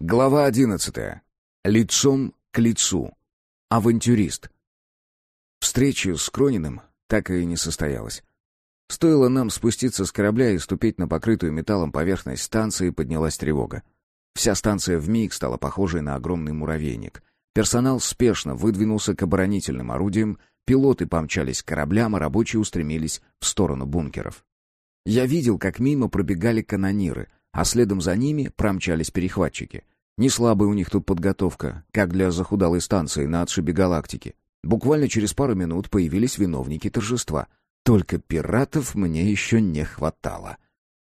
Глава одиннадцатая. Лицом к лицу. Авантюрист. Встреча с Крониным так и не состоялась. Стоило нам спуститься с корабля и ступить на покрытую металлом поверхность станции, поднялась тревога. Вся станция вмиг стала похожей на огромный муравейник. Персонал спешно выдвинулся к оборонительным орудиям, пилоты помчались к кораблям, а рабочие устремились в сторону бункеров. Я видел, как мимо пробегали канониры — а следом за ними промчались перехватчики. Не слабая у них тут подготовка, как для захудалой станции на отшибе галактики. Буквально через пару минут появились виновники торжества. Только пиратов мне еще не хватало.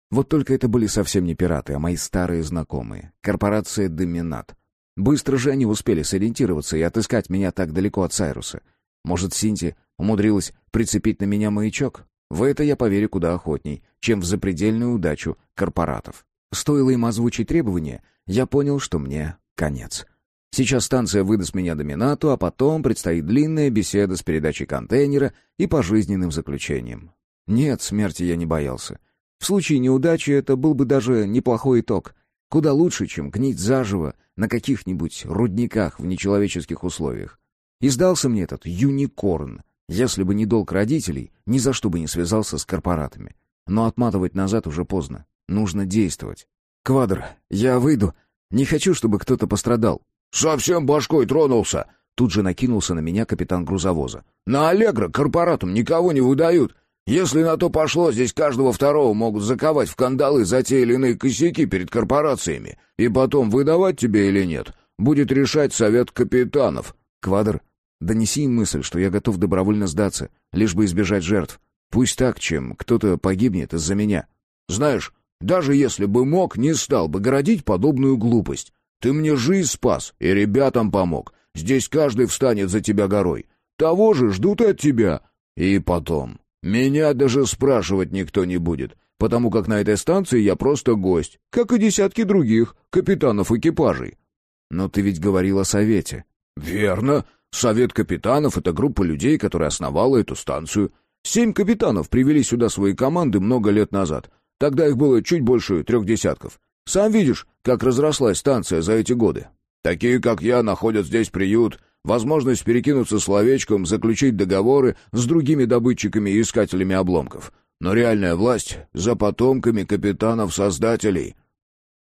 Вот только это были совсем не пираты, а мои старые знакомые. Корпорация «Доминат». Быстро же они успели сориентироваться и отыскать меня так далеко от Сайруса. Может, Синти умудрилась прицепить на меня маячок? В это я поверю куда охотней, чем в запредельную удачу корпоратов. Стоило им озвучить требования, я понял, что мне конец. Сейчас станция выдаст меня доминату, а потом предстоит длинная беседа с передачей контейнера и пожизненным заключением. Нет, смерти я не боялся. В случае неудачи это был бы даже неплохой итог. Куда лучше, чем гнить заживо на каких-нибудь рудниках в нечеловеческих условиях. И сдался мне этот юникорн — если бы не долг родителей, ни за что бы не связался с корпоратами. Но отматывать назад уже поздно. Нужно действовать. «Квадр, я выйду. Не хочу, чтобы кто-то пострадал». «Совсем башкой тронулся!» Тут же накинулся на меня капитан грузовоза. «На Аллегро корпоратам никого не выдают. Если на то пошло, здесь каждого второго могут заковать в кандалы за те или иные косяки перед корпорациями. И потом, выдавать тебе или нет, будет решать совет капитанов». «Квадр, Донеси им мысль, что я готов добровольно сдаться, лишь бы избежать жертв. Пусть так, чем кто-то погибнет из-за меня. Знаешь, даже если бы мог, не стал бы городить подобную глупость. Ты мне жизнь спас и ребятам помог. Здесь каждый встанет за тебя горой. Того же ждут от тебя. И потом, меня даже спрашивать никто не будет, потому как на этой станции я просто гость, как и десятки других капитанов экипажей. Но ты ведь говорил о совете. Верно. Совет капитанов — это группа людей, которая основала эту станцию. Семь капитанов привели сюда свои команды много лет назад. Тогда их было чуть больше трех десятков. Сам видишь, как разрослась станция за эти годы. Такие, как я, находят здесь приют, возможность перекинуться словечком, заключить договоры с другими добытчиками и искателями обломков. Но реальная власть за потомками капитанов-создателей.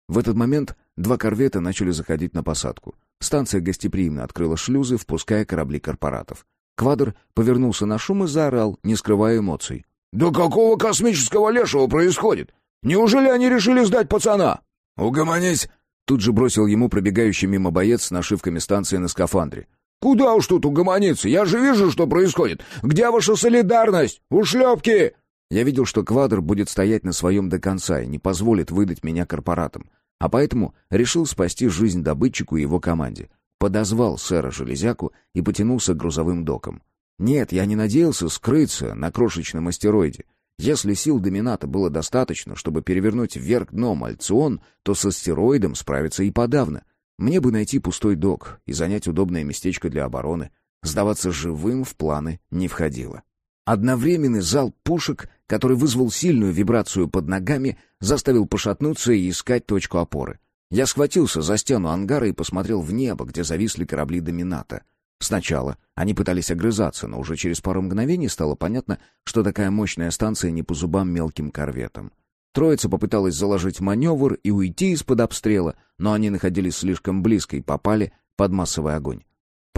В этот момент два корвета начали заходить на посадку. Станция гостеприимно открыла шлюзы, впуская корабли корпоратов. Квадр повернулся на шум и заорал, не скрывая эмоций. «Да какого космического лешего происходит? Неужели они решили сдать пацана?» «Угомонись!» Тут же бросил ему пробегающий мимо боец с нашивками станции на скафандре. «Куда уж тут угомониться? Я же вижу, что происходит. Где ваша солидарность? Ушлепки!» Я видел, что Квадр будет стоять на своем до конца и не позволит выдать меня корпоратам. А поэтому решил спасти жизнь добытчику и его команде. Подозвал сэра Железяку и потянулся к грузовым докам. Нет, я не надеялся скрыться на крошечном астероиде. Если сил домината было достаточно, чтобы перевернуть вверх дном Альцион, то с астероидом справиться и подавно. Мне бы найти пустой док и занять удобное местечко для обороны. Сдаваться живым в планы не входило. Одновременный залп пушек, который вызвал сильную вибрацию под ногами, заставил пошатнуться и искать точку опоры. Я схватился за стену ангара и посмотрел в небо, где зависли корабли Домината. Сначала они пытались огрызаться, но уже через пару мгновений стало понятно, что такая мощная станция не по зубам мелким корветам. Троица попыталась заложить маневр и уйти из-под обстрела, но они находились слишком близко и попали под массовый огонь.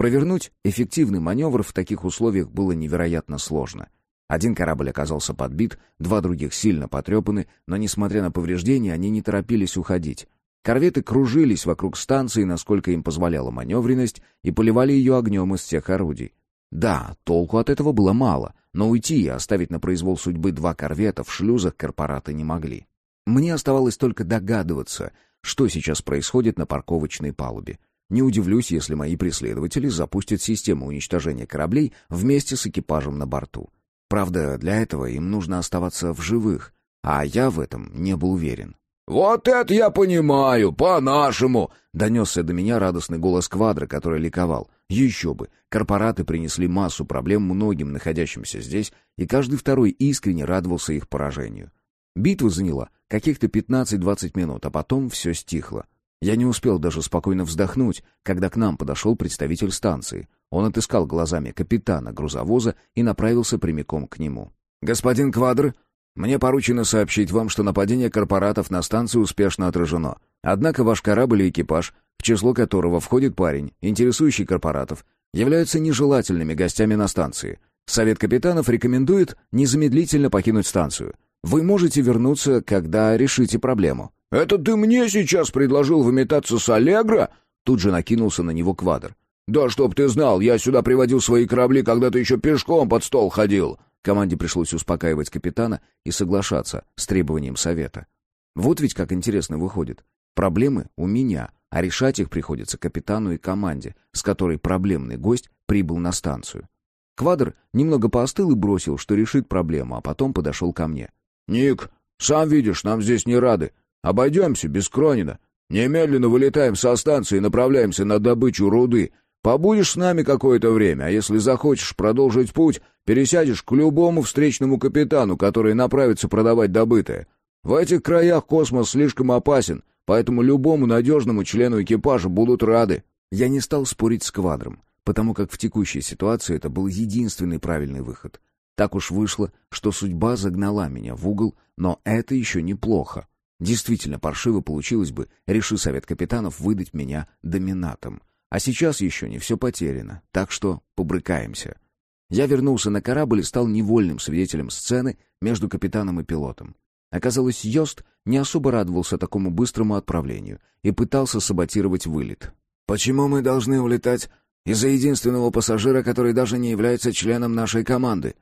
Провернуть эффективный маневр в таких условиях было невероятно сложно. Один корабль оказался подбит, два других сильно потрепаны, но, несмотря на повреждения, они не торопились уходить. Корветы кружились вокруг станции, насколько им позволяла маневренность, и поливали ее огнем из всех орудий. Да, толку от этого было мало, но уйти и оставить на произвол судьбы два корвета в шлюзах корпораты не могли. Мне оставалось только догадываться, что сейчас происходит на парковочной палубе. Не удивлюсь, если мои преследователи запустят систему уничтожения кораблей вместе с экипажем на борту. Правда, для этого им нужно оставаться в живых, а я в этом не был уверен. «Вот это я понимаю, по-нашему!» — донесся до меня радостный голос Квадра, который ликовал. Еще бы! Корпораты принесли массу проблем многим находящимся здесь, и каждый второй искренне радовался их поражению. Битва заняла каких-то 15-20 минут, а потом все стихло. Я не успел даже спокойно вздохнуть, когда к нам подошел представитель станции. Он отыскал глазами капитана грузовоза и направился прямиком к нему. «Господин Квадр, мне поручено сообщить вам, что нападение корпоратов на станцию успешно отражено. Однако ваш корабль и экипаж, в число которого входит парень, интересующий корпоратов, являются нежелательными гостями на станции. Совет капитанов рекомендует незамедлительно покинуть станцию. Вы можете вернуться, когда решите проблему». «Это ты мне сейчас предложил выметаться с Аллегро?» Тут же накинулся на него Квадр. «Да чтоб ты знал, я сюда приводил свои корабли, когда ты еще пешком под стол ходил!» Команде пришлось успокаивать капитана и соглашаться с требованием совета. Вот ведь как интересно выходит. Проблемы у меня, а решать их приходится капитану и команде, с которой проблемный гость прибыл на станцию. Квадр немного поостыл и бросил, что решит проблему, а потом подошел ко мне. «Ник, сам видишь, нам здесь не рады. Обойдемся без Кронина. Немедленно вылетаем со станции и направляемся на добычу руды. Побудешь с нами какое-то время, а если захочешь продолжить путь, пересядешь к любому встречному капитану, который направится продавать добытое. В этих краях космос слишком опасен, поэтому любому надежному члену экипажа будут рады». Я не стал спорить с квадром, потому как в текущей ситуации это был единственный правильный выход. Так уж вышло, что судьба загнала меня в угол, но это еще неплохо. Действительно паршиво получилось бы, реши совет капитанов выдать меня доминатом. А сейчас еще не все потеряно, так что побрыкаемся. Я вернулся на корабль и стал невольным свидетелем сцены между капитаном и пилотом. Оказалось, Йост не особо радовался такому быстрому отправлению и пытался саботировать вылет. «Почему мы должны улетать из-за единственного пассажира, который даже не является членом нашей команды?»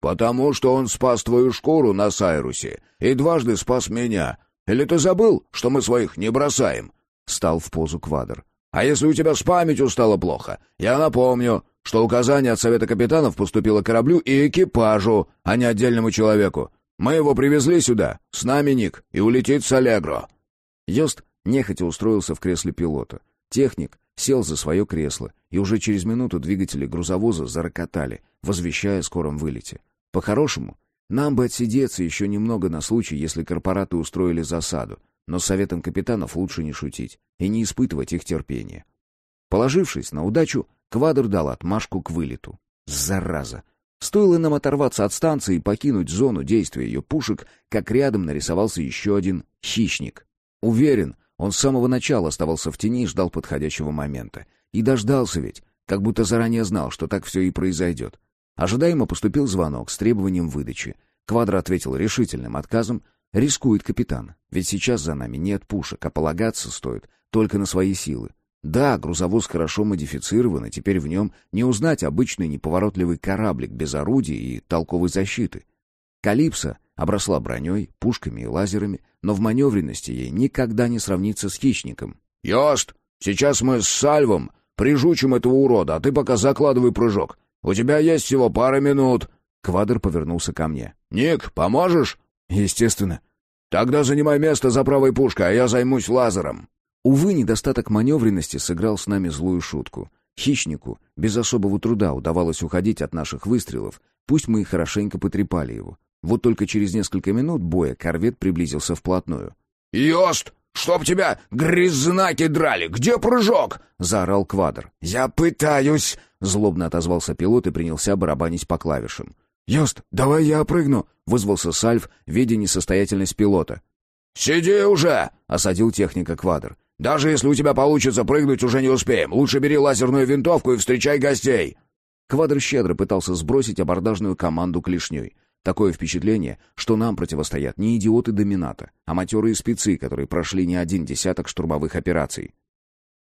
«Потому что он спас твою шкуру на Сайрусе и дважды спас меня. Или ты забыл, что мы своих не бросаем?» Стал в позу квадр. «А если у тебя с памятью стало плохо, я напомню, что указание от Совета Капитанов поступило кораблю и экипажу, а не отдельному человеку. Мы его привезли сюда, с нами Ник, и улетит с Аллегро». Йост нехотя устроился в кресле пилота. Техник сел за свое кресло, и уже через минуту двигатели грузовоза зарокотали, возвещая о скором вылете. По-хорошему, нам бы отсидеться еще немного на случай, если корпораты устроили засаду, но советом капитанов лучше не шутить и не испытывать их терпения. Положившись на удачу, Квадр дал отмашку к вылету. Зараза! Стоило нам оторваться от станции и покинуть зону действия ее пушек, как рядом нарисовался еще один хищник. Уверен, он с самого начала оставался в тени и ждал подходящего момента. И дождался ведь, как будто заранее знал, что так все и произойдет. Ожидаемо поступил звонок с требованием выдачи. Квадро ответил решительным отказом. Рискует капитан, ведь сейчас за нами нет пушек, а полагаться стоит только на свои силы. Да, грузовоз хорошо модифицирован, и теперь в нем не узнать обычный неповоротливый кораблик без орудий и толковой защиты. Калипсо обросла броней, пушками и лазерами, но в маневренности ей никогда не сравнится с хищником. «Йост, сейчас мы с Сальвом прижучим этого урода, а ты пока закладывай прыжок. «У тебя есть всего пара минут». Квадр повернулся ко мне. «Ник, поможешь?» «Естественно». «Тогда занимай место за правой пушкой, а я займусь лазером». Увы, недостаток маневренности сыграл с нами злую шутку. Хищнику без особого труда удавалось уходить от наших выстрелов, пусть мы и хорошенько потрепали его. Вот только через несколько минут боя корвет приблизился вплотную. «Йост, чтоб тебя грязнаки драли! Где прыжок?» — заорал Квадр. «Я пытаюсь!» Злобно отозвался пилот и принялся барабанить по клавишам. «Йост, давай я опрыгну!» — вызвался Сальв, видя несостоятельность пилота. «Сиди уже!» — осадил техника Квадр. «Даже если у тебя получится прыгнуть, уже не успеем. Лучше бери лазерную винтовку и встречай гостей!» Квадр щедро пытался сбросить абордажную команду клешней. Такое впечатление, что нам противостоят не идиоты домината, а матерые спецы, которые прошли не один десяток штурмовых операций.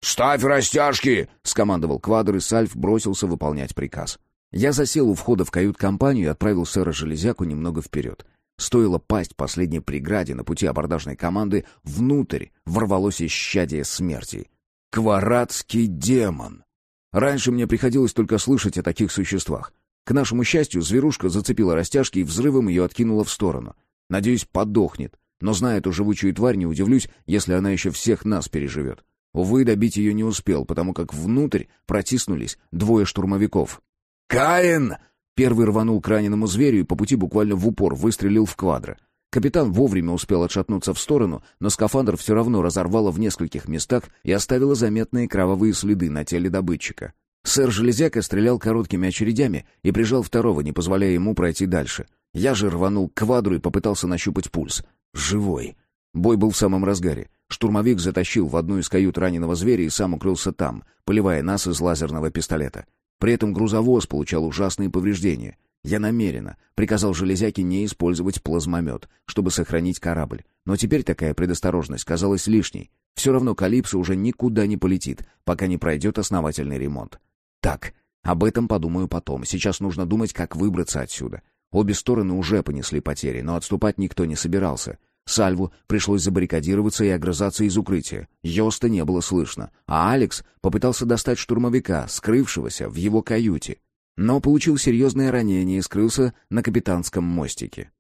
«Ставь растяжки!» — скомандовал Квадр, и Сальф бросился выполнять приказ. Я засел у входа в кают-компанию и отправил сэра Железяку немного вперед. Стоило пасть последней преграде на пути абордажной команды, внутрь ворвалось исчадие смерти. Кварадский демон! Раньше мне приходилось только слышать о таких существах. К нашему счастью, зверушка зацепила растяжки и взрывом ее откинула в сторону. Надеюсь, подохнет. Но зная эту живучую тварь, не удивлюсь, если она еще всех нас переживет. Увы, добить ее не успел, потому как внутрь протиснулись двое штурмовиков. «Каин!» Первый рванул к раненому зверю и по пути буквально в упор выстрелил в квадро. Капитан вовремя успел отшатнуться в сторону, но скафандр все равно разорвало в нескольких местах и оставило заметные кровавые следы на теле добытчика. Сэр Железяка стрелял короткими очередями и прижал второго, не позволяя ему пройти дальше. Я же рванул к квадру и попытался нащупать пульс. Живой. Бой был в самом разгаре. Штурмовик затащил в одну из кают раненого зверя и сам укрылся там, поливая нас из лазерного пистолета. При этом грузовоз получал ужасные повреждения. Я намеренно приказал железяке не использовать плазмомет, чтобы сохранить корабль. Но теперь такая предосторожность казалась лишней. Все равно Калипсо уже никуда не полетит, пока не пройдет основательный ремонт. Так, об этом подумаю потом. Сейчас нужно думать, как выбраться отсюда. Обе стороны уже понесли потери, но отступать никто не собирался. Сальву пришлось забаррикадироваться и огрызаться из укрытия. Йоста не было слышно, а Алекс попытался достать штурмовика, скрывшегося в его каюте. Но получил серьезное ранение и скрылся на капитанском мостике.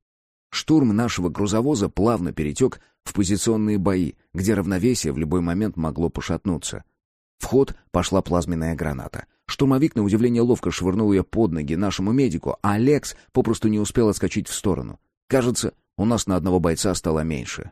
Штурм нашего грузовоза плавно перетек в позиционные бои, где равновесие в любой момент могло пошатнуться. В ход пошла плазменная граната. Штурмовик, на удивление, ловко швырнул ее под ноги нашему медику, а Алекс попросту не успел отскочить в сторону. Кажется, у нас на одного бойца стало меньше.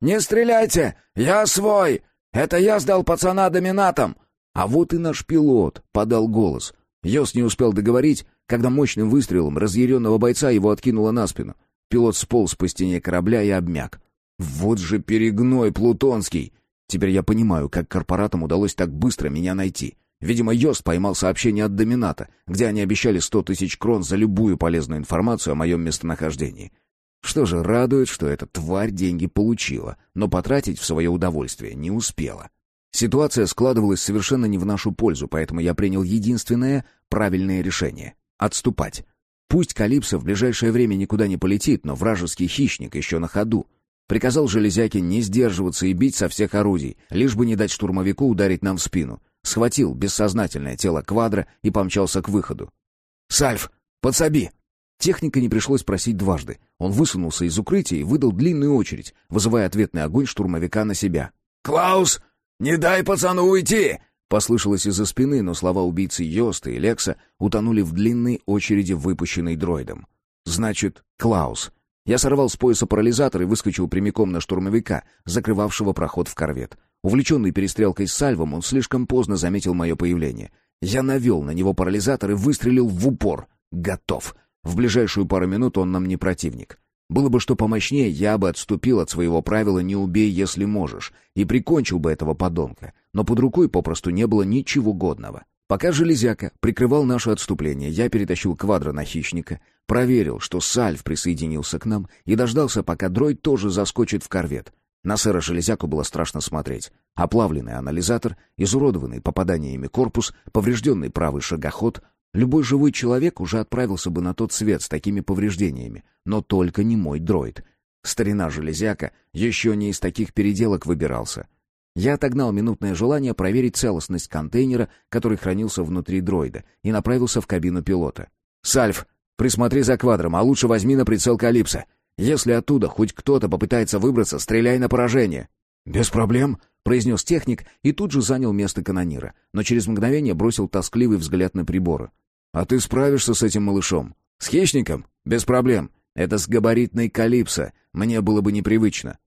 «Не стреляйте! Я свой! Это я сдал пацана доминатом!» А вот и наш пилот подал голос. Йос не успел договорить, когда мощным выстрелом разъяренного бойца его откинуло на спину. Пилот сполз по стене корабля и обмяк. «Вот же перегной плутонский!» Теперь я понимаю, как корпоратам удалось так быстро меня найти. Видимо, Йост поймал сообщение от Домината, где они обещали сто тысяч крон за любую полезную информацию о моем местонахождении. Что же, радует, что эта тварь деньги получила, но потратить в свое удовольствие не успела. Ситуация складывалась совершенно не в нашу пользу, поэтому я принял единственное правильное решение — отступать. Пусть Калипсо в ближайшее время никуда не полетит, но вражеский хищник еще на ходу. Приказал Железяке не сдерживаться и бить со всех орудий, лишь бы не дать штурмовику ударить нам в спину. Схватил бессознательное тело квадра и помчался к выходу. «Сальф, подсоби!» Техника не пришлось просить дважды. Он высунулся из укрытия и выдал длинную очередь, вызывая ответный огонь штурмовика на себя. «Клаус, не дай пацану уйти!» Послышалось из-за спины, но слова убийцы Йоста и Лекса утонули в длинной очереди, выпущенной дроидом. «Значит, Клаус». Я сорвал с пояса парализатор и выскочил прямиком на штурмовика, закрывавшего проход в корвет. Увлеченный перестрелкой с Сальвом, он слишком поздно заметил мое появление. Я навел на него парализатор и выстрелил в упор. Готов. В ближайшую пару минут он нам не противник. Было бы что помощнее, я бы отступил от своего правила «не убей, если можешь» и прикончил бы этого подонка. Но под рукой попросту не было ничего годного. Пока Железяка прикрывал наше отступление, я перетащил квадро на хищника, проверил, что Сальв присоединился к нам и дождался, пока дроид тоже заскочит в корвет. На сэра Железяку было страшно смотреть. Оплавленный анализатор, изуродованный попаданиями корпус, поврежденный правый шагоход, Любой живой человек уже отправился бы на тот свет с такими повреждениями, но только не мой дроид. Старина Железяка еще не из таких переделок выбирался. Я отогнал минутное желание проверить целостность контейнера, который хранился внутри дроида, и направился в кабину пилота. «Сальф, присмотри за квадром, а лучше возьми на прицел Калипса. Если оттуда хоть кто-то попытается выбраться, стреляй на поражение». «Без проблем», — произнес техник и тут же занял место канонира, но через мгновение бросил тоскливый взгляд на приборы. А ты справишься с этим малышом? С хищником? Без проблем. Это с габаритной Калипсо. Мне было бы непривычно.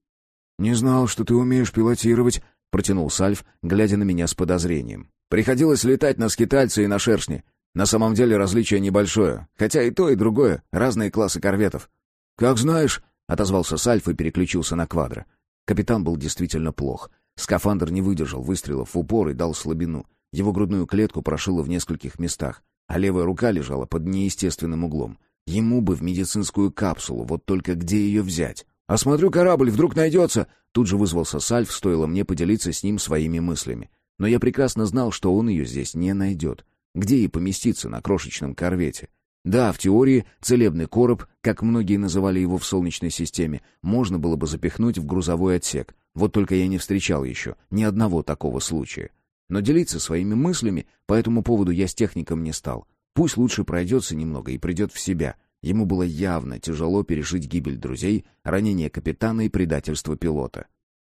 Не знал, что ты умеешь пилотировать, протянул Сальф, глядя на меня с подозрением. Приходилось летать на скитальце и на шершне. На самом деле различие небольшое, хотя и то, и другое разные классы корветов. Как знаешь, отозвался Сальф и переключился на квадро. Капитан был действительно плох. Скафандр не выдержал выстрелов в упор и дал слабину. Его грудную клетку прошило в нескольких местах а левая рука лежала под неестественным углом. Ему бы в медицинскую капсулу, вот только где ее взять? «Осмотрю корабль, вдруг найдется!» Тут же вызвался Сальф, стоило мне поделиться с ним своими мыслями. Но я прекрасно знал, что он ее здесь не найдет. Где ей поместиться на крошечном корвете? Да, в теории целебный короб, как многие называли его в Солнечной системе, можно было бы запихнуть в грузовой отсек. Вот только я не встречал еще ни одного такого случая. Но делиться своими мыслями по этому поводу я с техником не стал. Пусть лучше пройдется немного и придет в себя. Ему было явно тяжело пережить гибель друзей, ранение капитана и предательство пилота.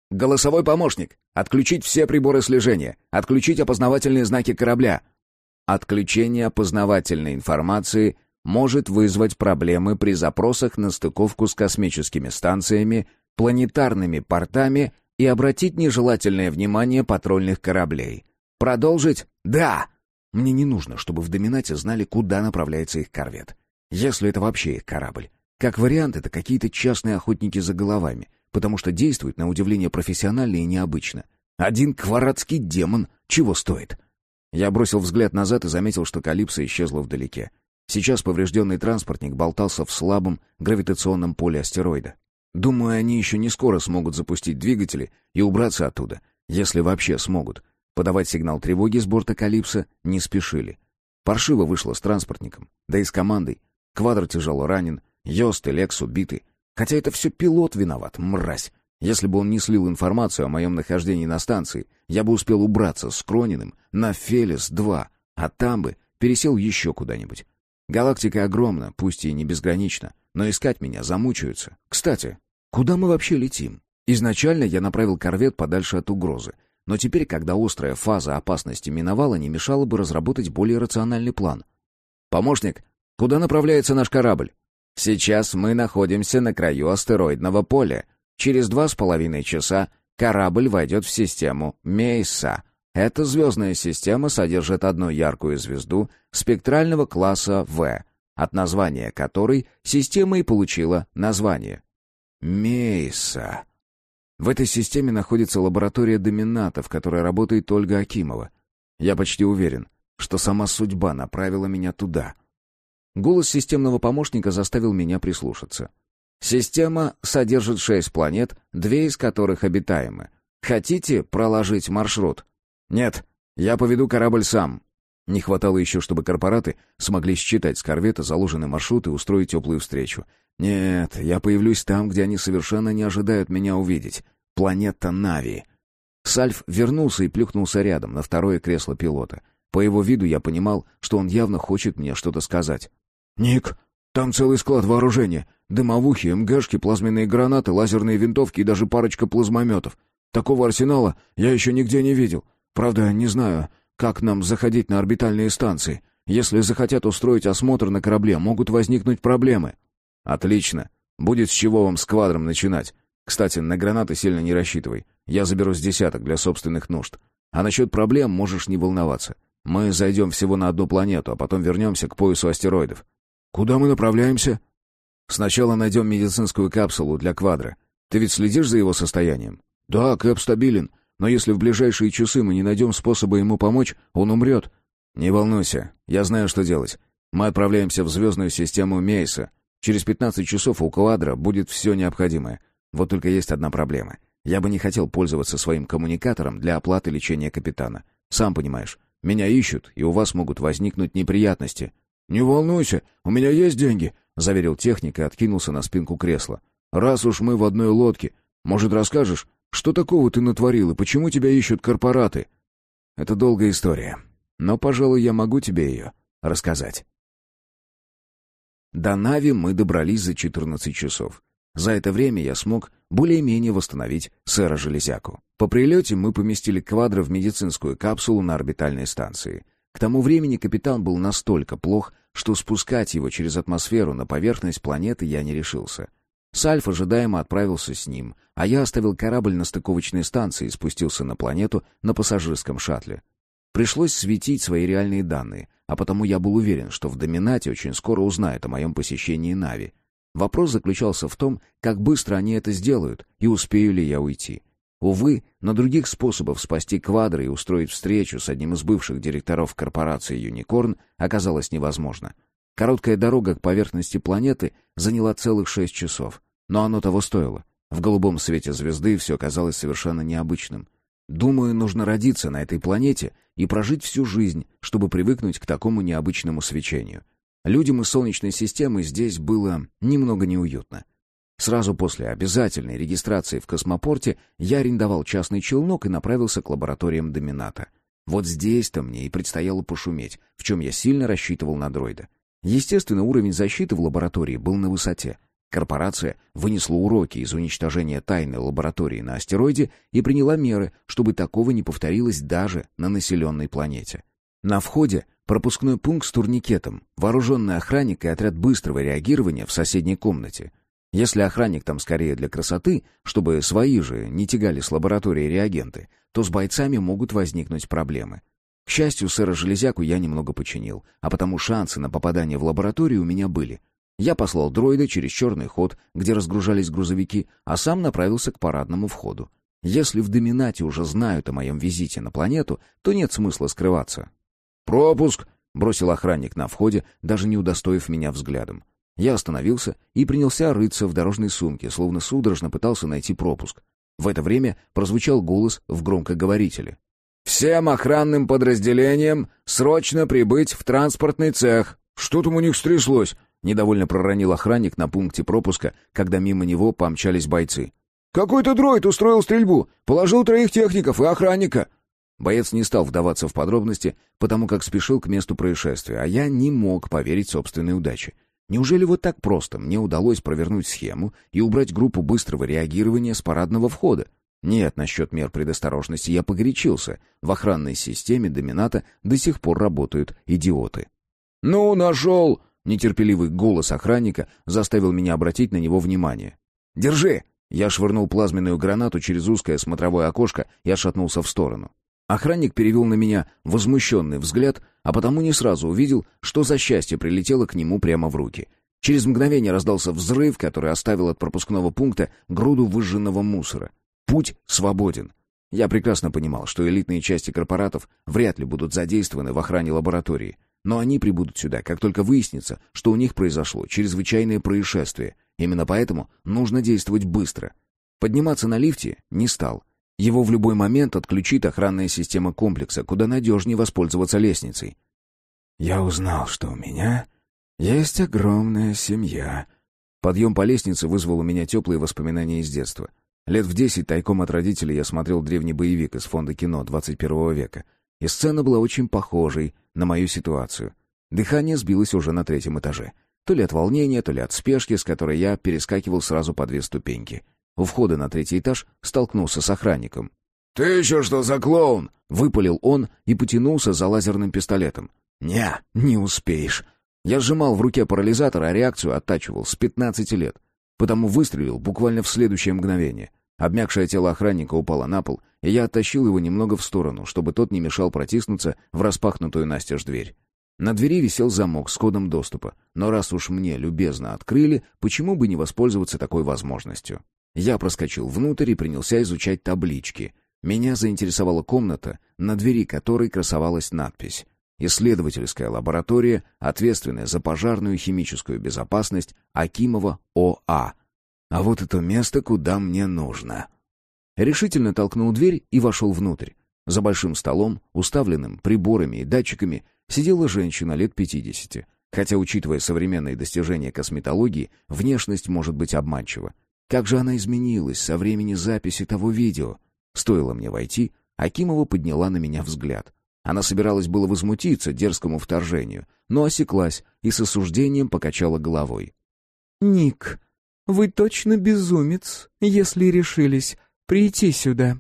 «Голосовой помощник! Отключить все приборы слежения! Отключить опознавательные знаки корабля!» Отключение опознавательной информации может вызвать проблемы при запросах на стыковку с космическими станциями, планетарными портами и обратить нежелательное внимание патрульных кораблей. Продолжить? Да! Мне не нужно, чтобы в Доминате знали, куда направляется их корвет. Если это вообще их корабль. Как вариант, это какие-то частные охотники за головами, потому что действуют, на удивление, профессионально и необычно. Один кварадский демон чего стоит? Я бросил взгляд назад и заметил, что Калипсо исчезла вдалеке. Сейчас поврежденный транспортник болтался в слабом гравитационном поле астероида. Думаю, они еще не скоро смогут запустить двигатели и убраться оттуда, если вообще смогут. Подавать сигнал тревоги с борта Калипсо не спешили. Паршиво вышло с транспортником, да и с командой. Квадр тяжело ранен, Йост и Лекс убиты. Хотя это все пилот виноват, мразь. Если бы он не слил информацию о моем нахождении на станции, я бы успел убраться с Крониным на Фелис-2, а там бы пересел еще куда-нибудь. Галактика огромна, пусть и не безгранична, но искать меня замучаются. Кстати, куда мы вообще летим? Изначально я направил корвет подальше от угрозы, но теперь, когда острая фаза опасности миновала, не мешало бы разработать более рациональный план. «Помощник, куда направляется наш корабль?» Сейчас мы находимся на краю астероидного поля. Через два с половиной часа корабль войдет в систему Мейса. Эта звездная система содержит одну яркую звезду спектрального класса В, от названия которой система и получила название. Мейса. В этой системе находится лаборатория доминатов, в которой работает Ольга Акимова. Я почти уверен, что сама судьба направила меня туда — Голос системного помощника заставил меня прислушаться. Система содержит шесть планет, две из которых обитаемы. Хотите проложить маршрут? Нет, я поведу корабль сам. Не хватало еще, чтобы корпораты смогли считать с корвета заложенный маршрут и устроить теплую встречу. Нет, я появлюсь там, где они совершенно не ожидают меня увидеть. Планета Нави. Сальф вернулся и плюхнулся рядом, на второе кресло пилота. По его виду я понимал, что он явно хочет мне что-то сказать. «Ник, там целый склад вооружения. Дымовухи, МГшки, плазменные гранаты, лазерные винтовки и даже парочка плазмометов. Такого арсенала я еще нигде не видел. Правда, не знаю, как нам заходить на орбитальные станции. Если захотят устроить осмотр на корабле, могут возникнуть проблемы». «Отлично. Будет с чего вам с квадром начинать. Кстати, на гранаты сильно не рассчитывай. Я заберу с десяток для собственных нужд. А насчет проблем можешь не волноваться. Мы зайдем всего на одну планету, а потом вернемся к поясу астероидов. «Куда мы направляемся?» «Сначала найдем медицинскую капсулу для квадра. Ты ведь следишь за его состоянием?» «Да, Кэп стабилен, но если в ближайшие часы мы не найдем способа ему помочь, он умрет». «Не волнуйся, я знаю, что делать. Мы отправляемся в звездную систему Мейса. Через 15 часов у квадра будет все необходимое. Вот только есть одна проблема. Я бы не хотел пользоваться своим коммуникатором для оплаты лечения капитана. Сам понимаешь, меня ищут, и у вас могут возникнуть неприятности». «Не волнуйся, у меня есть деньги», — заверил техник и откинулся на спинку кресла. «Раз уж мы в одной лодке, может, расскажешь, что такого ты натворил и почему тебя ищут корпораты?» «Это долгая история, но, пожалуй, я могу тебе ее рассказать». До Нави мы добрались за 14 часов. За это время я смог более-менее восстановить сэра Железяку. По прилете мы поместили квадро в медицинскую капсулу на орбитальной станции. К тому времени капитан был настолько плох, что спускать его через атмосферу на поверхность планеты я не решился. Сальф ожидаемо отправился с ним, а я оставил корабль на стыковочной станции и спустился на планету на пассажирском шаттле. Пришлось светить свои реальные данные, а потому я был уверен, что в Доминате очень скоро узнают о моем посещении Нави. Вопрос заключался в том, как быстро они это сделают и успею ли я уйти. Увы, но других способов спасти квадры и устроить встречу с одним из бывших директоров корпорации «Юникорн» оказалось невозможно. Короткая дорога к поверхности планеты заняла целых шесть часов, но оно того стоило. В голубом свете звезды все казалось совершенно необычным. Думаю, нужно родиться на этой планете и прожить всю жизнь, чтобы привыкнуть к такому необычному свечению. Людям из Солнечной системы здесь было немного неуютно. Сразу после обязательной регистрации в космопорте я арендовал частный челнок и направился к лабораториям Домината. Вот здесь-то мне и предстояло пошуметь, в чем я сильно рассчитывал на дроида. Естественно, уровень защиты в лаборатории был на высоте. Корпорация вынесла уроки из уничтожения тайной лаборатории на астероиде и приняла меры, чтобы такого не повторилось даже на населенной планете. На входе пропускной пункт с турникетом, вооруженный охранник и отряд быстрого реагирования в соседней комнате. Если охранник там скорее для красоты, чтобы свои же не тягали с лабораторией реагенты, то с бойцами могут возникнуть проблемы. К счастью, сэра Железяку я немного починил, а потому шансы на попадание в лабораторию у меня были. Я послал дроида через черный ход, где разгружались грузовики, а сам направился к парадному входу. Если в Доминате уже знают о моем визите на планету, то нет смысла скрываться. «Пропуск!» — бросил охранник на входе, даже не удостоив меня взглядом. Я остановился и принялся рыться в дорожной сумке, словно судорожно пытался найти пропуск. В это время прозвучал голос в громкоговорителе. «Всем охранным подразделениям срочно прибыть в транспортный цех!» «Что там у них стряслось?» — недовольно проронил охранник на пункте пропуска, когда мимо него помчались бойцы. «Какой-то дроид устроил стрельбу, положил троих техников и охранника». Боец не стал вдаваться в подробности, потому как спешил к месту происшествия, а я не мог поверить собственной удаче. Неужели вот так просто мне удалось провернуть схему и убрать группу быстрого реагирования с парадного входа? Нет, насчет мер предосторожности я погорячился. В охранной системе домината до сих пор работают идиоты. «Ну, нашел!» — нетерпеливый голос охранника заставил меня обратить на него внимание. «Держи!» Я швырнул плазменную гранату через узкое смотровое окошко и отшатнулся в сторону. Охранник перевел на меня возмущенный взгляд, а потому не сразу увидел, что за счастье прилетело к нему прямо в руки. Через мгновение раздался взрыв, который оставил от пропускного пункта груду выжженного мусора. Путь свободен. Я прекрасно понимал, что элитные части корпоратов вряд ли будут задействованы в охране лаборатории, но они прибудут сюда, как только выяснится, что у них произошло чрезвычайное происшествие. Именно поэтому нужно действовать быстро. Подниматься на лифте не стал — его в любой момент отключит охранная система комплекса, куда надежнее воспользоваться лестницей. «Я узнал, что у меня есть огромная семья». Подъем по лестнице вызвал у меня теплые воспоминания из детства. Лет в десять тайком от родителей я смотрел древний боевик из фонда кино 21 века. И сцена была очень похожей на мою ситуацию. Дыхание сбилось уже на третьем этаже. То ли от волнения, то ли от спешки, с которой я перескакивал сразу по две ступеньки. У входа на третий этаж столкнулся с охранником. «Ты еще что за клоун?» — выпалил он и потянулся за лазерным пистолетом. «Не, не успеешь». Я сжимал в руке парализатор, а реакцию оттачивал с пятнадцати лет. Потому выстрелил буквально в следующее мгновение. Обмякшее тело охранника упало на пол, и я оттащил его немного в сторону, чтобы тот не мешал протиснуться в распахнутую настежь дверь. На двери висел замок с кодом доступа, но раз уж мне любезно открыли, почему бы не воспользоваться такой возможностью? Я проскочил внутрь и принялся изучать таблички. Меня заинтересовала комната, на двери которой красовалась надпись «Исследовательская лаборатория, ответственная за пожарную и химическую безопасность Акимова ОА». А вот это место, куда мне нужно. Решительно толкнул дверь и вошел внутрь. За большим столом, уставленным приборами и датчиками, сидела женщина лет пятидесяти. Хотя, учитывая современные достижения косметологии, внешность может быть обманчива. Как же она изменилась со времени записи того видео? Стоило мне войти, Акимова подняла на меня взгляд. Она собиралась было возмутиться дерзкому вторжению, но осеклась и с осуждением покачала головой. «Ник, вы точно безумец, если решились прийти сюда».